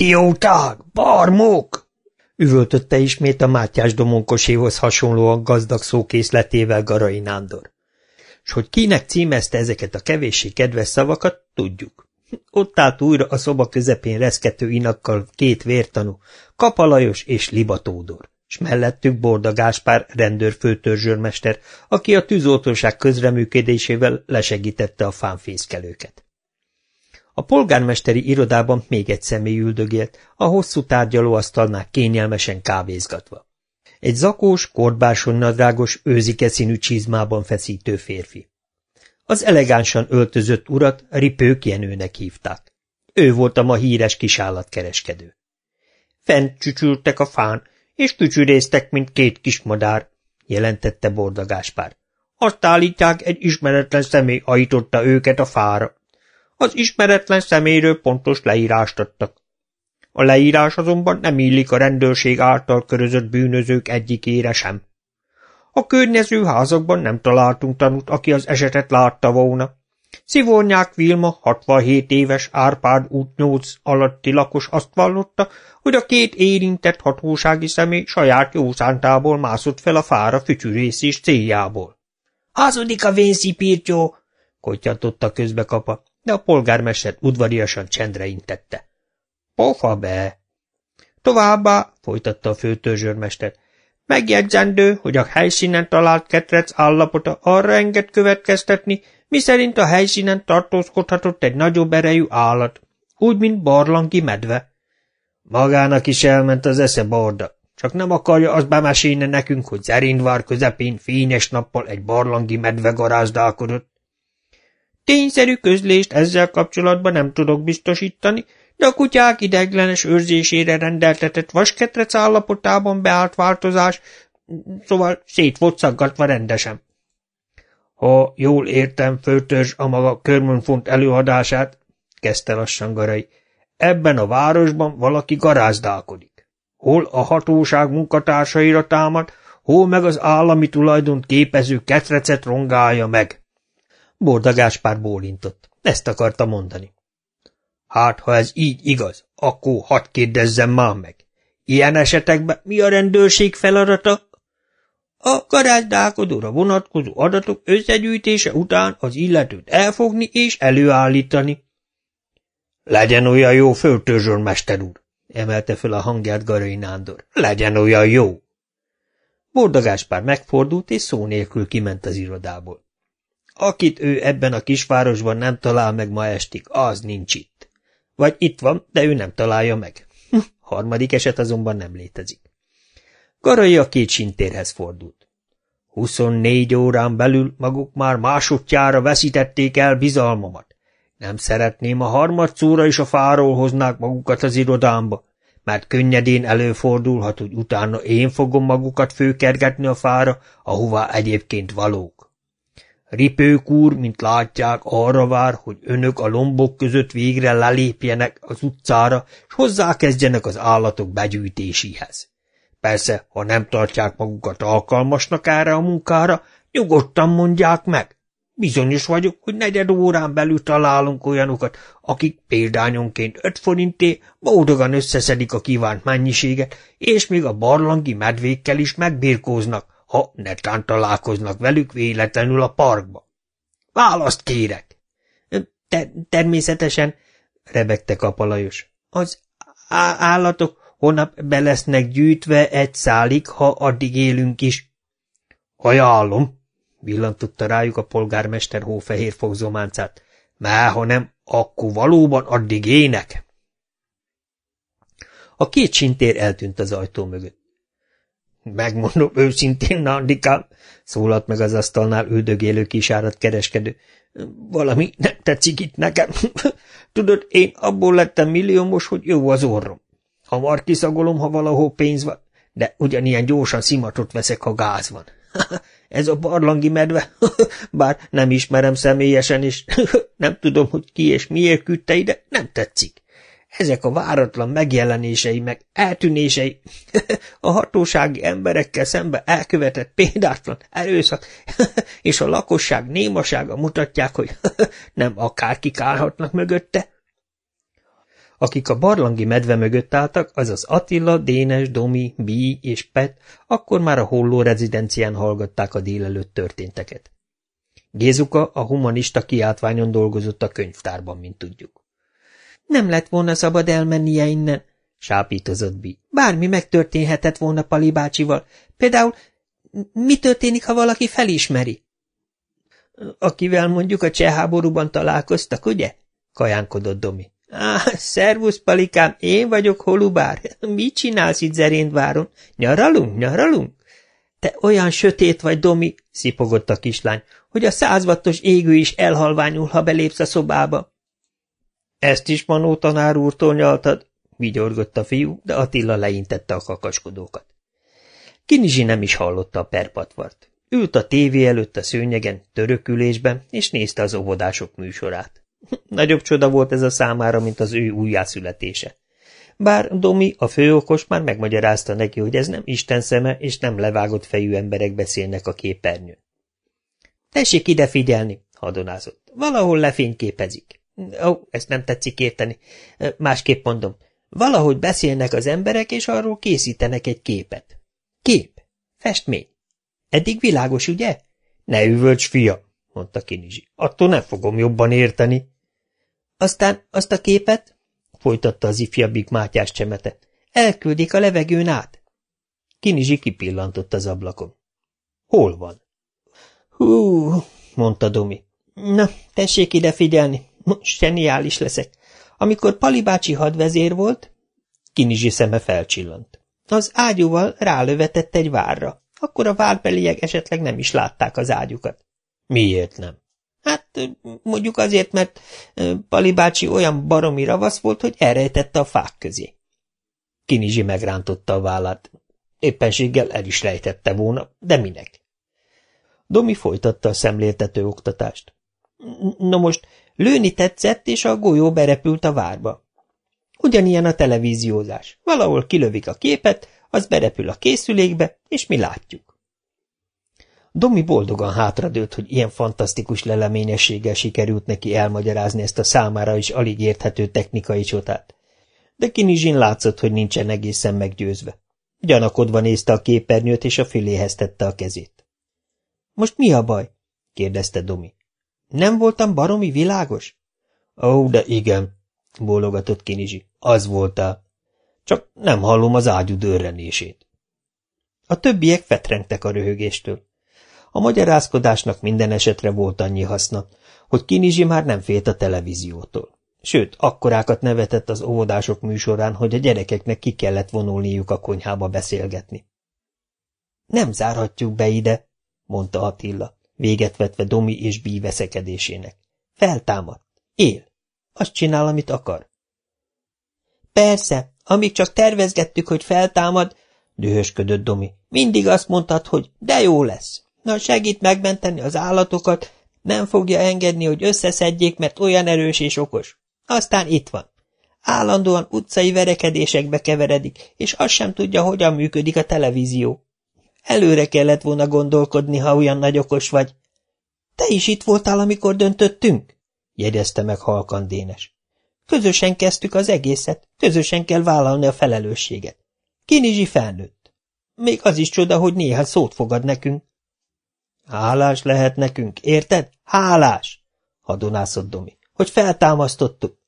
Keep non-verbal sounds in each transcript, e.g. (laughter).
Idióták! Barmók! üvöltötte ismét a Mátyás domonkoséhoz hasonlóan gazdag szókészletével Garai Nándor. S hogy kinek címezte ezeket a kevéssé kedves szavakat, tudjuk. Ott állt újra a szoba közepén reszkető inakkal két vértanú, Kapalajos és Libatódor, s mellettük Borda Gáspár rendőrfőtörzsőrmester, aki a tűzoltóság közreműködésével lesegítette a fánfészkelőket. A polgármesteri irodában még egy személy üldögélt, a hosszú tárgyalóasztalnál kényelmesen kávézgatva. Egy zakós, korbáson nadrágos, őzike színű csizmában feszítő férfi. Az elegánsan öltözött urat Ripők Jenőnek hívták. Ő volt a ma híres kisállatkereskedő. Fent csücsültek a fán, és tücsüréztek, mint két kis madár, jelentette Borda Gáspár. Azt állítják, egy ismeretlen személy ajította őket a fára. Az ismeretlen személyről pontos leírást adtak. A leírás azonban nem illik a rendőrség által körözött bűnözők egyikére sem. A környező házakban nem találtunk tanút, aki az esetet látta volna. Szivonyák Vilma, 67 éves, Árpád út 8 alatti lakos azt vallotta, hogy a két érintett hatósági személy saját jószántából mászott fel a fára fütyűrészés céljából. – Hazudik a vénszipírtyó! – kotyantotta közbe kapa de a polgármester udvariasan csendre intette. Pofa be! Továbbá, folytatta a főtörzsőrmester, megjegyzendő, hogy a helyszínen talált ketrec állapota arra enged következtetni, miszerint a helyszínen tartózkodhatott egy nagyobb erejű állat, úgy, mint barlangi medve. Magának is elment az esze borda, csak nem akarja azt bemesélni nekünk, hogy Zerindvár közepén fényes nappal egy barlangi medve garázdálkodott. Tényszerű közlést ezzel kapcsolatban nem tudok biztosítani, de a kutyák ideglenes őrzésére rendeltetett vasketrec állapotában beállt változás, szóval szét volt szaggatva rendesen. Ha jól értem, főtörzs a maga körmönfont előadását, kezdte lassan Garai, ebben a városban valaki garázdálkodik. Hol a hatóság munkatársaira támad, hol meg az állami tulajdont képező ketrecet rongálja meg. Borda Gáspár bólintott. Ezt akarta mondani. Hát, ha ez így igaz, akkor hadd kérdezzem már meg. Ilyen esetekben mi a rendőrség feladata? A garázdálkodóra vonatkozó adatok összegyűjtése után az illetőt elfogni és előállítani. Legyen olyan jó, mester úr, emelte föl a hangját Garai Nándor. Legyen olyan jó. Borda Gáspár megfordult, és szó nélkül kiment az irodából. Akit ő ebben a kisvárosban nem talál meg ma estig, az nincs itt. Vagy itt van, de ő nem találja meg. (laughs) Harmadik eset azonban nem létezik. Garai a két sintérhez fordult. Huszonnégy órán belül maguk már másodjára veszítették el bizalmamat. Nem szeretném a harmadszóra is a fáról hoznák magukat az irodámba, mert könnyedén előfordulhat, hogy utána én fogom magukat főkergetni a fára, ahová egyébként valók. Ripők úr, mint látják, arra vár, hogy önök a lombok között végre lelépjenek az utcára, és hozzákezdjenek az állatok begyűjtéséhez. Persze, ha nem tartják magukat alkalmasnak erre a munkára, nyugodtan mondják meg. Bizonyos vagyok, hogy negyed órán belül találunk olyanokat, akik példányonként öt forinté boldogan összeszedik a kívánt mennyiséget, és még a barlangi medvékkel is megbirkóznak, ha netán találkoznak velük véletlenül a parkba. Választ kérek! Te természetesen, rebegte kapalajos. Az állatok holnap be lesznek gyűjtve egy szálig, ha addig élünk is. Ajánlom, villantotta rájuk a polgármester hófehér fogzománcát. Már ha nem, akkor valóban addig ének. A két sintér eltűnt az ajtó mögött. Megmondom őszintén, Nandikám, szólalt meg az asztalnál üldögélő kisárat kereskedő. Valami nem tetszik itt nekem. (laughs) Tudod, én abból lettem milliómos, hogy jó az orrom. Hamar kiszagolom, ha valahol pénz van, de ugyanilyen gyorsan szimatot veszek, ha gáz van. (laughs) Ez a barlangi medve, (laughs) bár nem ismerem személyesen, és nem tudom, hogy ki és miért küldte ide, nem tetszik. Ezek a váratlan megjelenései, meg eltűnései, (laughs) a hatósági emberekkel szembe elkövetett példátlan erőszak, (laughs) és a lakosság némasága mutatják, hogy (laughs) nem akárkik állhatnak mögötte. Akik a barlangi medve mögött álltak, azaz Attila, Dénes, Domi, Bí és Pet, akkor már a holló rezidencián hallgatták a délelőtt történteket. Gézuka a humanista kiáltványon dolgozott a könyvtárban, mint tudjuk. Nem lett volna szabad elmennie innen, sápítozott Bí. Bármi megtörténhetett volna Pali bácsival. Például mi történik, ha valaki felismeri? Akivel mondjuk a cseh háborúban találkoztak, ugye? kajánkodott Domi. Á, szervusz, palikám, én vagyok holubár. Mit csinálsz itt Zerényváron? Nyaralunk, nyaralunk? Te olyan sötét vagy, Domi, szipogott a kislány, hogy a százvattos égő is elhalványul, ha belépsz a szobába. Ezt is Manó tanár úrtól nyaltad, vigyorgott a fiú, de Attila leintette a kakaskodókat. Kinizsi nem is hallotta a perpatvart. Ült a tévé előtt a szőnyegen, törökülésben, és nézte az óvodások műsorát. (laughs) Nagyobb csoda volt ez a számára, mint az ő újjászületése. Bár Domi, a főokos már megmagyarázta neki, hogy ez nem Isten szeme, és nem levágott fejű emberek beszélnek a képernyőn. Tessék ide figyelni, hadonázott. Valahol lefényképezik. Ó, ezt nem tetszik érteni. Másképp mondom. Valahogy beszélnek az emberek, és arról készítenek egy képet. Kép. Festmény. Eddig világos, ugye? Ne üvölts, fia, mondta Kinizsi. Attól nem fogom jobban érteni. Aztán azt a képet, folytatta az ifjabbik Mátyás csemete, elküldik a levegőn át. Kinizsi kipillantott az ablakon. Hol van? Hú, mondta Domi. Na, tessék ide figyelni, most zseniális leszek. Amikor Pali bácsi hadvezér volt, Kinizsi szeme felcsillant. Az ágyúval rálövetett egy várra. Akkor a várbeliek esetleg nem is látták az ágyukat. Miért nem? Hát mondjuk azért, mert Pali bácsi olyan baromi ravasz volt, hogy elrejtette a fák közé. Kinizsi megrántotta a vállát. Éppenséggel el is rejtette volna, de minek? Domi folytatta a szemléltető oktatást. Na most, lőni tetszett, és a golyó berepült a várba. Ugyanilyen a televíziózás. Valahol kilövik a képet, az berepül a készülékbe, és mi látjuk. Domi boldogan hátradőlt, hogy ilyen fantasztikus leleményességgel sikerült neki elmagyarázni ezt a számára is alig érthető technikai csotát. De Kinizsin látszott, hogy nincsen egészen meggyőzve. Gyanakodva nézte a képernyőt, és a füléhez tette a kezét. – Most mi a baj? – kérdezte Domi. – Nem voltam baromi világos? – Ó, de igen – bólogatott Kinizsi. – Az voltál. Csak nem hallom az ágyú dörrenését. A többiek fetrengtek a röhögéstől. A magyarázkodásnak minden esetre volt annyi haszna, hogy Kinizsi már nem félt a televíziótól. Sőt, akkorákat nevetett az óvodások műsorán, hogy a gyerekeknek ki kellett vonulniuk a konyhába beszélgetni. Nem zárhatjuk be ide, mondta Attila, véget vetve Domi és Bí veszekedésének. Feltámad. Él. Azt csinál, amit akar. Persze, amíg csak tervezgettük, hogy feltámad, dühösködött Domi. Mindig azt mondtad, hogy de jó lesz. Na, segít megmenteni az állatokat, nem fogja engedni, hogy összeszedjék, mert olyan erős és okos. Aztán itt van. Állandóan utcai verekedésekbe keveredik, és azt sem tudja, hogyan működik a televízió. Előre kellett volna gondolkodni, ha olyan nagy okos vagy. Te is itt voltál, amikor döntöttünk? jegyezte meg halkan Dénes. Közösen kezdtük az egészet, közösen kell vállalni a felelősséget. Kinizsi felnőtt. Még az is csoda, hogy néha szót fogad nekünk. Hálás lehet nekünk, érted? Hálás! hadonászott Domi, hogy feltámasztottuk.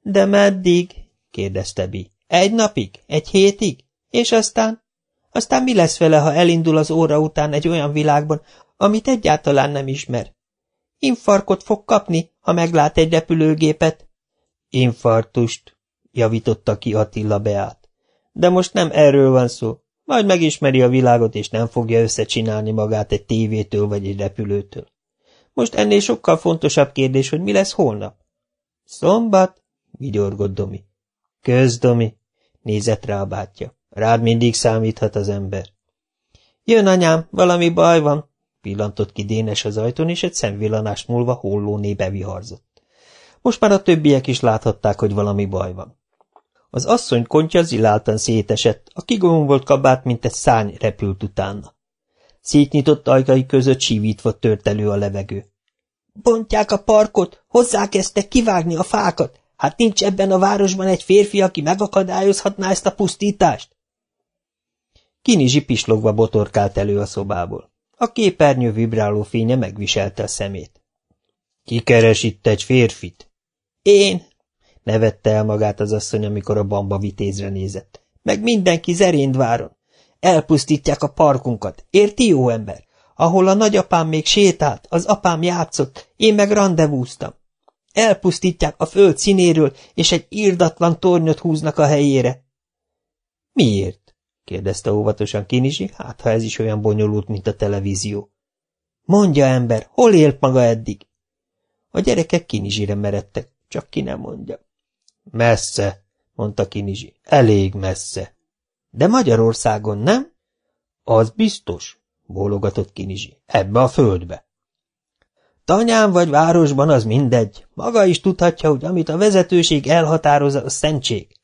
De meddig? kérdezte Bi. Egy napig? Egy hétig? És aztán? Aztán mi lesz vele, ha elindul az óra után egy olyan világban, amit egyáltalán nem ismer? Infarkot fog kapni, ha meglát egy repülőgépet. Infartust, javította ki Attila Beát. De most nem erről van szó. Majd megismeri a világot, és nem fogja összecsinálni magát egy tévétől vagy egy repülőtől. Most ennél sokkal fontosabb kérdés, hogy mi lesz holnap. Szombat, vigyorgott Domi. Kösz, Domi, nézett rá a bátyja. Rád mindig számíthat az ember. Jön, anyám, valami baj van, pillantott ki Dénes az ajtón, és egy szemvillanás múlva hollóné beviharzott. Most már a többiek is láthatták, hogy valami baj van. Az asszony kontja ziláltan szétesett, a kigombolt kabát, mint egy szárny repült utána. Szétnyitott ajkai között sívítva tört elő a levegő. – Bontják a parkot, hozzá kezdtek kivágni a fákat, Hát nincs ebben a városban egy férfi, aki megakadályozhatná ezt a pusztítást? Kinizsi pislogva botorkált elő a szobából. A képernyő vibráló fénye megviselte a szemét. Ki keres itt egy férfit? Én, nevette el magát az asszony, amikor a bamba vitézre nézett. Meg mindenki Zeréndváron. Elpusztítják a parkunkat. Érti, jó ember? Ahol a nagyapám még sétált, az apám játszott, én meg rendezvúztam. Elpusztítják a föld színéről, és egy írdatlan tornyot húznak a helyére. Miért? Kérdezte óvatosan Kinizsi, hát ha ez is olyan bonyolult, mint a televízió. Mondja, ember, hol élt maga eddig? A gyerekek Kinizsire meredtek, csak ki nem mondja. Messze, mondta Kinizsi, elég messze. De Magyarországon, nem? Az biztos, bólogatott Kinizsi, ebbe a földbe. Tanyán vagy városban az mindegy. Maga is tudhatja, hogy amit a vezetőség elhatároz, a szentség.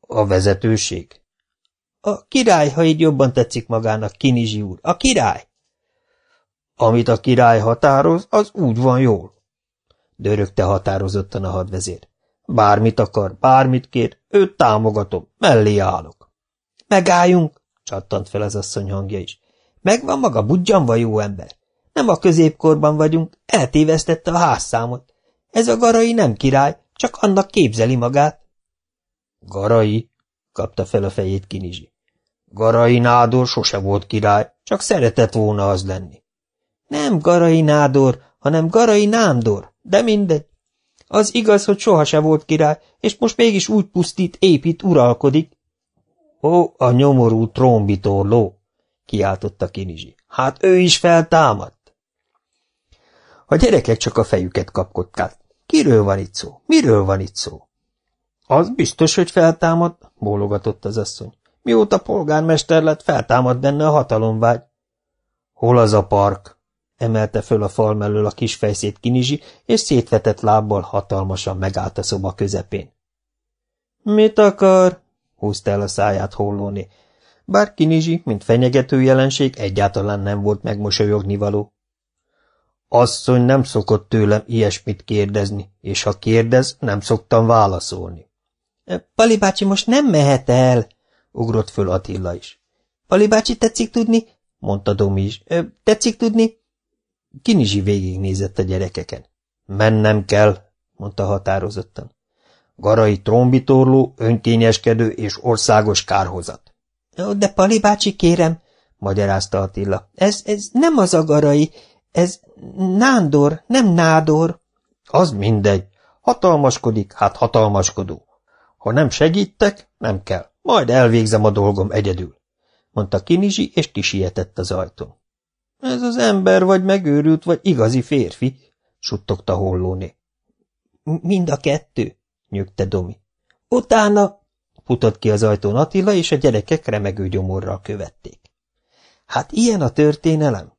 A vezetőség? A király, ha így jobban tetszik magának, Kinizsi úr. A király. Amit a király határoz, az úgy van jól. Dörögte határozottan a hadvezér. Bármit akar, bármit kér, őt támogatom, mellé állok. Megálljunk, csattant fel az asszony hangja is. Megvan maga budjanva, jó ember. Nem a középkorban vagyunk, eltévesztette a házszámot. Ez a garai nem király, csak annak képzeli magát. Garai? Kapta fel a fejét Kinizsi. Garai nádor sose volt király, csak szeretett volna az lenni. Nem Garai nádor, hanem Garai nándor, de mindegy. Az igaz, hogy sohase volt király, és most mégis úgy pusztít, épít, uralkodik. Ó, a nyomorú trombitorló! kiáltotta Kinizsi. Hát ő is feltámad. A gyerekek csak a fejüket kapkodták. Kiről van itt szó? Miről van itt szó? Az biztos, hogy feltámad, bólogatott az asszony. Mióta polgármester lett, feltámad benne a hatalomvágy. Hol az a park? emelte föl a fal mellől a kis fejszét Kinizsi, és szétvetett lábbal hatalmasan megállt a szoba közepén. Mit akar? húzta el a száját hollóni. Bár Kinizsi, mint fenyegető jelenség, egyáltalán nem volt megmosolyogni való. Asszony nem szokott tőlem ilyesmit kérdezni, és ha kérdez, nem szoktam válaszolni. Pali bácsi most nem mehet el, ugrott föl Attila is. Pali bácsi tetszik tudni? mondta Domi is. Tetszik tudni? Kinizsi végignézett a gyerekeken. Mennem kell, mondta határozottan. Garai trombitorló, önkényeskedő és országos kárhozat. De Pali bácsi, kérem, magyarázta Attila. Ez, ez nem az a garai, ez Nándor, nem Nádor. Az mindegy. Hatalmaskodik, hát hatalmaskodó. Ha nem segítek, nem kell. Majd elvégzem a dolgom egyedül, mondta Kinizsi, és kisietett az ajtón. Ez az ember vagy megőrült, vagy igazi férfi, suttogta hollóné. Mind a kettő, nyögte Domi. Utána futott ki az ajtón Attila, és a gyerekek remegő gyomorral követték. Hát ilyen a történelem,